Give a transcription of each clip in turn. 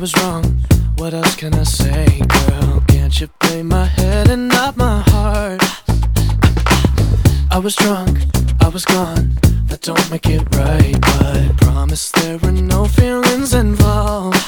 was wrong. What else can I say, girl? Can't you blame my head and not my heart? I was drunk, I was gone. That don't make it right, but promise there were no feelings involved.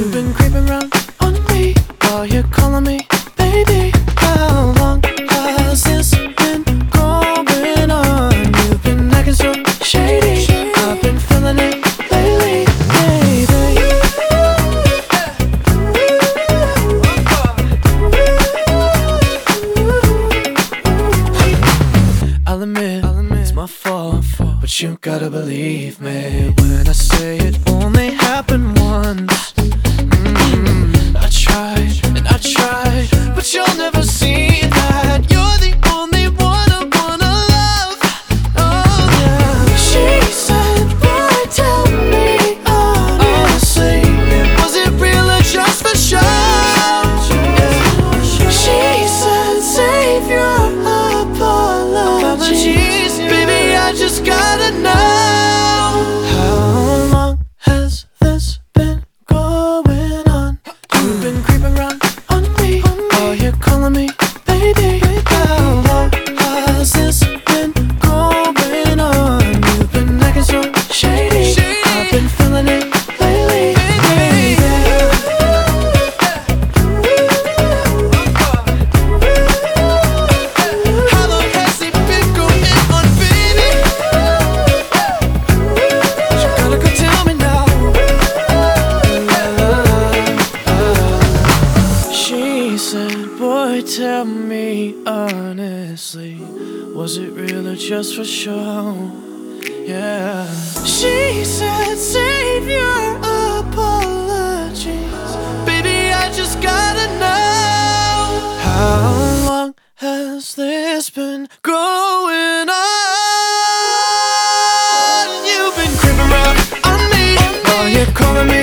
You've been creeping around on me while you're calling me baby. How long has this been going on? You've been acting so shady. I've been feeling it lately, baby. I'll admit, it's my fault, but you gotta believe me when I say it only happened once. Gotta love. Oh, yeah. She said tell me was it real or just a show? You never know said, Boy, tell me honestly, was it real or just for show? Yeah. She said, Save your apologies. Baby, I just gotta know. How long has this been going on? You've been creeping around on me while you're calling me